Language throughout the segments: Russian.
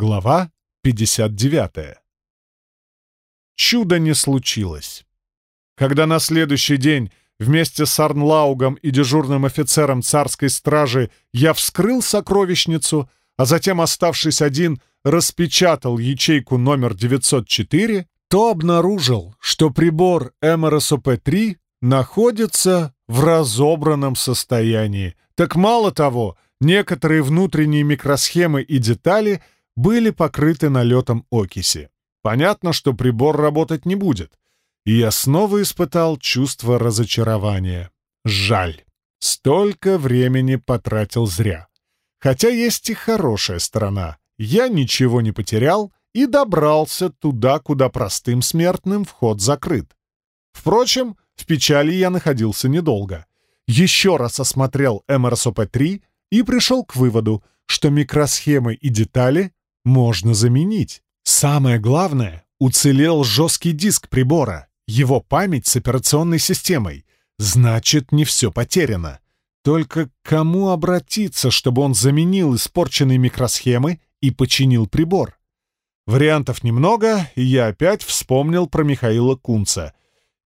Глава 59. Чудо не случилось. Когда на следующий день вместе с Арнлаугом и дежурным офицером царской стражи я вскрыл сокровищницу, а затем, оставшись один, распечатал ячейку номер 904, то обнаружил, что прибор МРСОП-3 находится в разобранном состоянии. Так мало того, некоторые внутренние микросхемы и детали — были покрыты налетом окиси. Понятно, что прибор работать не будет. И я снова испытал чувство разочарования. Жаль. Столько времени потратил зря. Хотя есть и хорошая сторона. Я ничего не потерял и добрался туда, куда простым смертным вход закрыт. Впрочем, в печали я находился недолго. Еще раз осмотрел МРСОП-3 и пришел к выводу, что микросхемы и детали можно заменить. Самое главное, уцелел жесткий диск прибора, его память с операционной системой. Значит, не все потеряно. Только к кому обратиться, чтобы он заменил испорченные микросхемы и починил прибор? Вариантов немного, и я опять вспомнил про Михаила Кунца.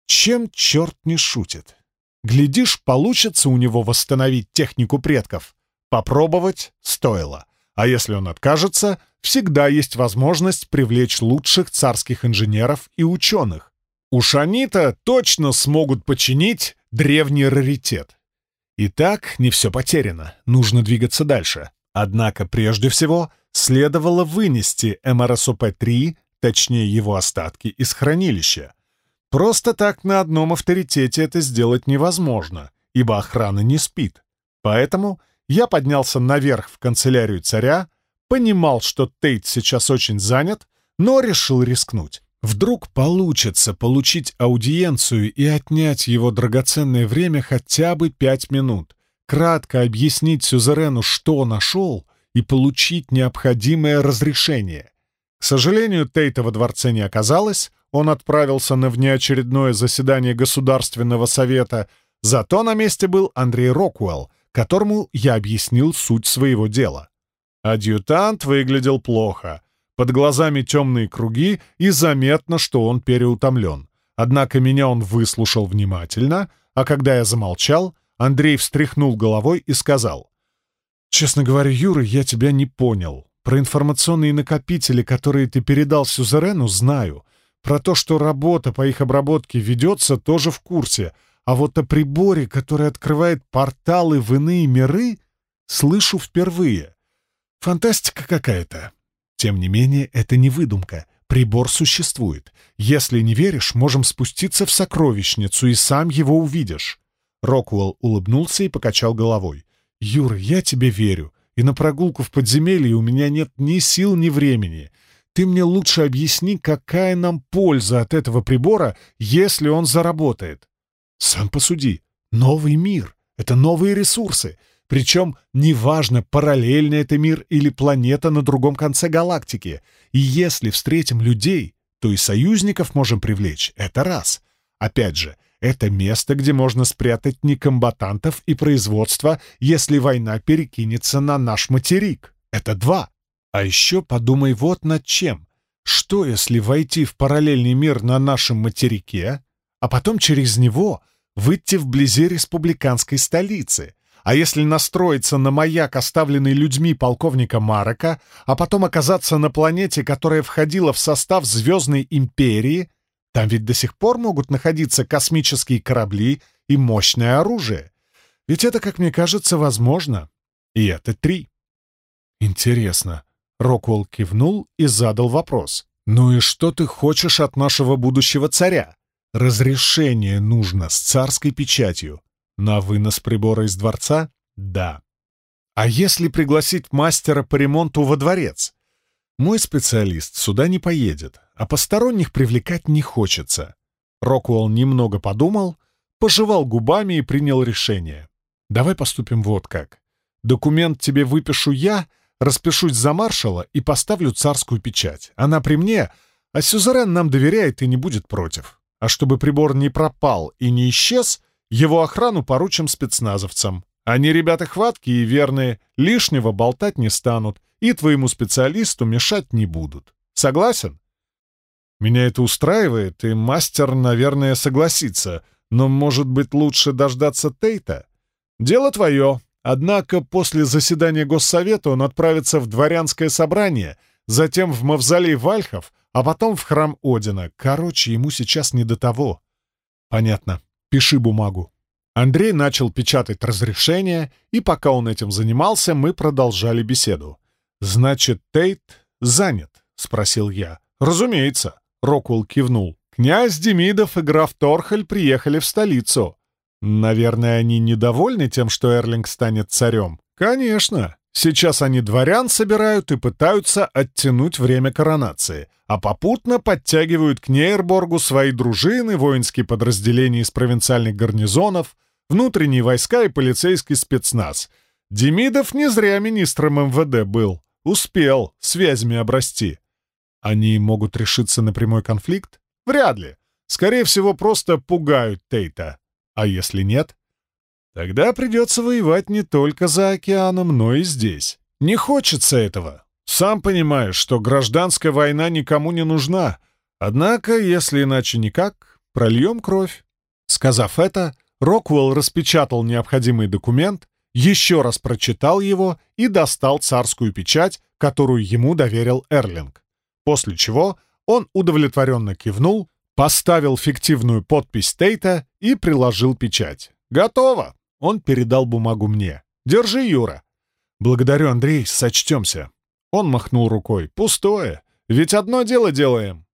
Чем черт не шутит? Глядишь, получится у него восстановить технику предков. Попробовать стоило. А если он откажется, всегда есть возможность привлечь лучших царских инженеров и ученых. Уж они-то точно смогут починить древний раритет. Итак, не все потеряно, нужно двигаться дальше. Однако, прежде всего, следовало вынести МРСОП-3, точнее его остатки, из хранилища. Просто так на одном авторитете это сделать невозможно, ибо охрана не спит. Поэтому я поднялся наверх в канцелярию царя, понимал, что Тейт сейчас очень занят, но решил рискнуть. Вдруг получится получить аудиенцию и отнять его драгоценное время хотя бы пять минут, кратко объяснить сюзерену, что нашел, и получить необходимое разрешение. К сожалению, Тейта во дворце не оказалось, он отправился на внеочередное заседание Государственного совета, зато на месте был Андрей Роквелл, которому я объяснил суть своего дела. Адъютант выглядел плохо. Под глазами темные круги, и заметно, что он переутомлен. Однако меня он выслушал внимательно, а когда я замолчал, Андрей встряхнул головой и сказал. «Честно говоря, Юра, я тебя не понял. Про информационные накопители, которые ты передал Сюзерену, знаю. Про то, что работа по их обработке ведется, тоже в курсе. А вот о приборе, который открывает порталы в иные миры, слышу впервые. Фантастика какая-то. Тем не менее, это не выдумка. Прибор существует. Если не веришь, можем спуститься в сокровищницу, и сам его увидишь. Роквелл улыбнулся и покачал головой. «Юра, я тебе верю, и на прогулку в подземелье у меня нет ни сил, ни времени. Ты мне лучше объясни, какая нам польза от этого прибора, если он заработает. Сам посуди. Новый мир — это новые ресурсы. Причем неважно, параллельно это мир или планета на другом конце галактики. И если встретим людей, то и союзников можем привлечь. Это раз. Опять же, это место, где можно спрятать некомбатантов и производство, если война перекинется на наш материк. Это два. А еще подумай вот над чем. Что, если войти в параллельный мир на нашем материке, а потом через него выйти вблизи республиканской столицы. А если настроиться на маяк, оставленный людьми полковника Марока, а потом оказаться на планете, которая входила в состав Звездной империи, там ведь до сих пор могут находиться космические корабли и мощное оружие. Ведь это, как мне кажется, возможно. И это три. Интересно. Роквелл кивнул и задал вопрос. «Ну и что ты хочешь от нашего будущего царя?» Разрешение нужно с царской печатью. На вынос прибора из дворца? Да. А если пригласить мастера по ремонту во дворец? Мой специалист сюда не поедет, а посторонних привлекать не хочется. Роквелл немного подумал, пожевал губами и принял решение. Давай поступим вот как. Документ тебе выпишу я, распишусь за маршала и поставлю царскую печать. Она при мне, а сюзерен нам доверяет и не будет против. А чтобы прибор не пропал и не исчез, его охрану поручим спецназовцам. Они ребята хваткие и верные, лишнего болтать не станут и твоему специалисту мешать не будут. Согласен? Меня это устраивает, и мастер, наверное, согласится, но, может быть, лучше дождаться Тейта? Дело твое. Однако после заседания Госсовета он отправится в дворянское собрание, затем в мавзолей Вальхов, а потом в храм Одина. Короче, ему сейчас не до того. Понятно. Пиши бумагу. Андрей начал печатать разрешение, и пока он этим занимался, мы продолжали беседу. «Значит, Тейт занят?» — спросил я. «Разумеется», — Роквелл кивнул. «Князь Демидов и граф Торхель приехали в столицу. Наверное, они недовольны тем, что Эрлинг станет царем?» «Конечно. Сейчас они дворян собирают и пытаются оттянуть время коронации, а попутно подтягивают к Нейрборгу свои дружины, воинские подразделения из провинциальных гарнизонов, внутренние войска и полицейский спецназ. Демидов не зря министром МВД был. Успел связями обрасти. Они могут решиться на прямой конфликт? Вряд ли. Скорее всего, просто пугают Тейта. А если нет? Тогда придется воевать не только за океаном, но и здесь. Не хочется этого. Сам понимаешь, что гражданская война никому не нужна. Однако, если иначе никак, прольем кровь. Сказав это, Роквелл распечатал необходимый документ, еще раз прочитал его и достал царскую печать, которую ему доверил Эрлинг. После чего он удовлетворенно кивнул, поставил фиктивную подпись Тейта и приложил печать. «Готово!» Он передал бумагу мне. «Держи, Юра». «Благодарю, Андрей, сочтемся». Он махнул рукой. «Пустое. Ведь одно дело делаем».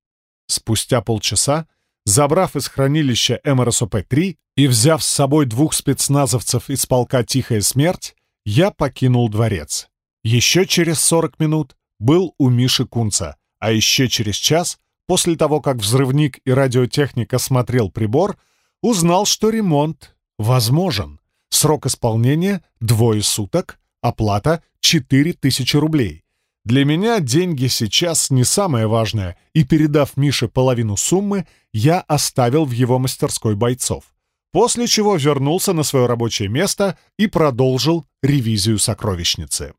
Спустя полчаса, забрав из хранилища МРСОП-3 и взяв с собой двух спецназовцев из полка «Тихая смерть», я покинул дворец. Еще через 40 минут был у Миши Кунца, а еще через час, после того, как взрывник и радиотехник осмотрел прибор, узнал, что ремонт возможен. Срок исполнения — двое суток, оплата — 4000 рублей. Для меня деньги сейчас не самое важное, и, передав Мише половину суммы, я оставил в его мастерской бойцов, после чего вернулся на свое рабочее место и продолжил ревизию сокровищницы.